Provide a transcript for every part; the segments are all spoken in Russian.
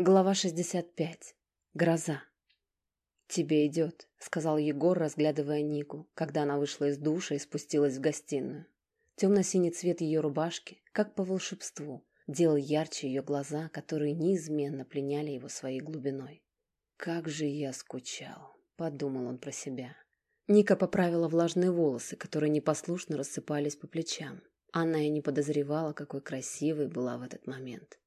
Глава 65. Гроза. «Тебе идет», — сказал Егор, разглядывая Нику, когда она вышла из душа и спустилась в гостиную. Темно-синий цвет ее рубашки, как по волшебству, делал ярче ее глаза, которые неизменно пленяли его своей глубиной. «Как же я скучал», — подумал он про себя. Ника поправила влажные волосы, которые непослушно рассыпались по плечам. Она и не подозревала, какой красивой была в этот момент.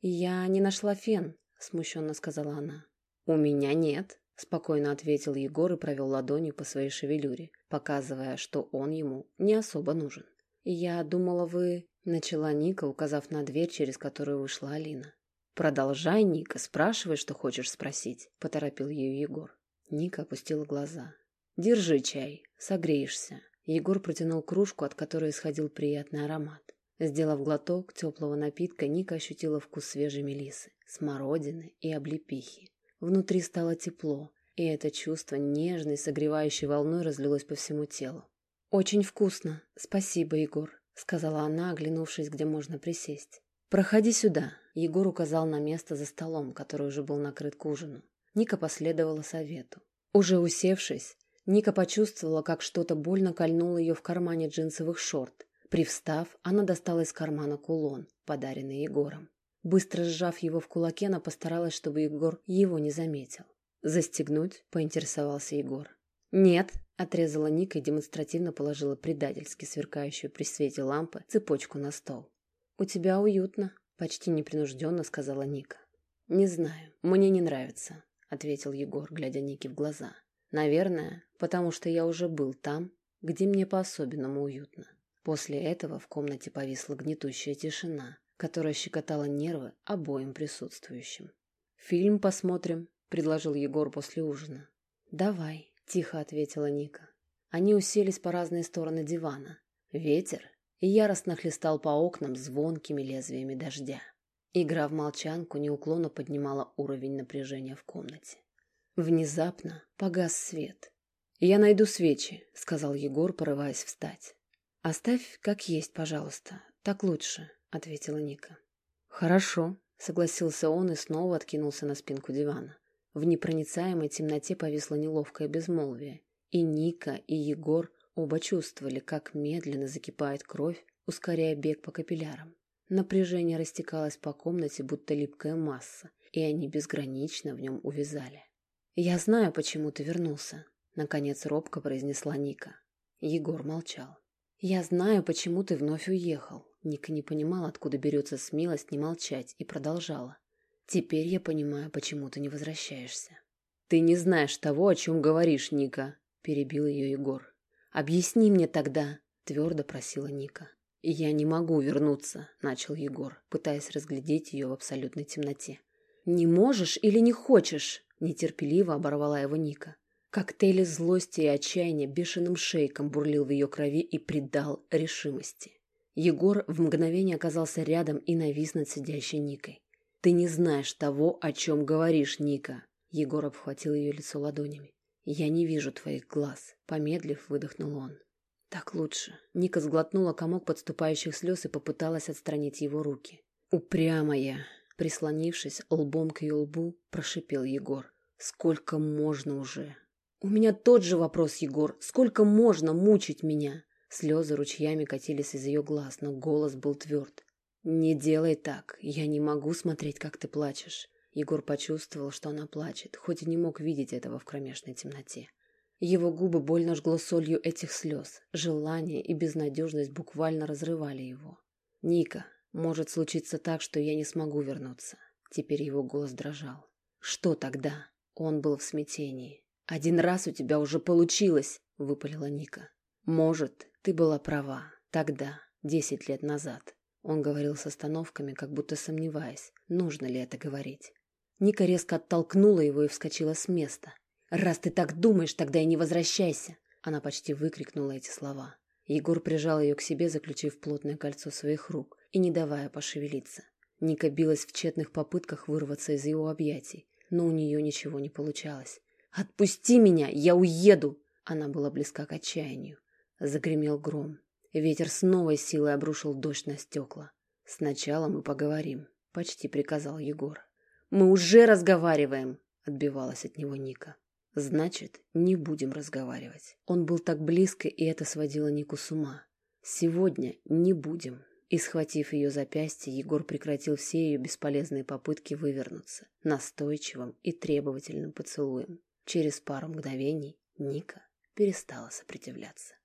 «Я не нашла фен», — смущенно сказала она. «У меня нет», — спокойно ответил Егор и провел ладонью по своей шевелюре, показывая, что он ему не особо нужен. «Я думала, вы...» — начала Ника, указав на дверь, через которую вышла Алина. «Продолжай, Ника, спрашивай, что хочешь спросить», — поторопил ее Егор. Ника опустила глаза. «Держи чай, согреешься». Егор протянул кружку, от которой исходил приятный аромат. Сделав глоток теплого напитка, Ника ощутила вкус свежей мелисы, смородины и облепихи. Внутри стало тепло, и это чувство нежной, согревающей волной разлилось по всему телу. «Очень вкусно. Спасибо, Егор», — сказала она, оглянувшись, где можно присесть. «Проходи сюда», — Егор указал на место за столом, который уже был накрыт к ужину. Ника последовала совету. Уже усевшись, Ника почувствовала, как что-то больно кольнуло ее в кармане джинсовых шорт, Привстав, она достала из кармана кулон, подаренный Егором. Быстро сжав его в кулаке, она постаралась, чтобы Егор его не заметил. «Застегнуть?» – поинтересовался Егор. «Нет», – отрезала Ника и демонстративно положила предательски сверкающую при свете лампы цепочку на стол. «У тебя уютно», – почти непринужденно сказала Ника. «Не знаю, мне не нравится», – ответил Егор, глядя Нике в глаза. «Наверное, потому что я уже был там, где мне по-особенному уютно». После этого в комнате повисла гнетущая тишина, которая щекотала нервы обоим присутствующим. «Фильм посмотрим», — предложил Егор после ужина. «Давай», — тихо ответила Ника. Они уселись по разные стороны дивана. Ветер яростно хлестал по окнам звонкими лезвиями дождя. Игра в молчанку неуклонно поднимала уровень напряжения в комнате. Внезапно погас свет. «Я найду свечи», — сказал Егор, порываясь встать. «Оставь как есть, пожалуйста. Так лучше», — ответила Ника. «Хорошо», — согласился он и снова откинулся на спинку дивана. В непроницаемой темноте повисло неловкое безмолвие, и Ника, и Егор оба чувствовали, как медленно закипает кровь, ускоряя бег по капиллярам. Напряжение растекалось по комнате, будто липкая масса, и они безгранично в нем увязали. «Я знаю, почему ты вернулся», — наконец робко произнесла Ника. Егор молчал. «Я знаю, почему ты вновь уехал». Ника не понимала, откуда берется смелость не молчать, и продолжала. «Теперь я понимаю, почему ты не возвращаешься». «Ты не знаешь того, о чем говоришь, Ника», — перебил ее Егор. «Объясни мне тогда», — твердо просила Ника. «Я не могу вернуться», — начал Егор, пытаясь разглядеть ее в абсолютной темноте. «Не можешь или не хочешь?» — нетерпеливо оборвала его Ника. Коктейль злости и отчаяния бешеным шейком бурлил в ее крови и придал решимости. Егор в мгновение оказался рядом и навис над сидящей Никой. «Ты не знаешь того, о чем говоришь, Ника!» Егор обхватил ее лицо ладонями. «Я не вижу твоих глаз», — помедлив, выдохнул он. «Так лучше». Ника сглотнула комок подступающих слез и попыталась отстранить его руки. «Упрямая!» Прислонившись лбом к ее лбу, прошипел Егор. «Сколько можно уже?» «У меня тот же вопрос, Егор. Сколько можно мучить меня?» Слезы ручьями катились из ее глаз, но голос был тверд. «Не делай так. Я не могу смотреть, как ты плачешь». Егор почувствовал, что она плачет, хоть и не мог видеть этого в кромешной темноте. Его губы больно жгло солью этих слез. Желание и безнадежность буквально разрывали его. «Ника, может случиться так, что я не смогу вернуться». Теперь его голос дрожал. «Что тогда?» Он был в смятении. «Один раз у тебя уже получилось», — выпалила Ника. «Может, ты была права. Тогда, десять лет назад». Он говорил с остановками, как будто сомневаясь, нужно ли это говорить. Ника резко оттолкнула его и вскочила с места. «Раз ты так думаешь, тогда и не возвращайся!» Она почти выкрикнула эти слова. Егор прижал ее к себе, заключив плотное кольцо своих рук и не давая пошевелиться. Ника билась в тщетных попытках вырваться из его объятий, но у нее ничего не получалось. «Отпусти меня, я уеду!» Она была близка к отчаянию. Загремел гром. Ветер с новой силой обрушил дождь на стекла. «Сначала мы поговорим», — почти приказал Егор. Мы уже разговариваем!» — отбивалась от него Ника. «Значит, не будем разговаривать». Он был так близко, и это сводило Нику с ума. «Сегодня не будем». И, схватив ее запястье, Егор прекратил все ее бесполезные попытки вывернуться настойчивым и требовательным поцелуем. Через пару мгновений Ника перестала сопротивляться.